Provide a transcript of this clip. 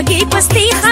होगी पस्ती खा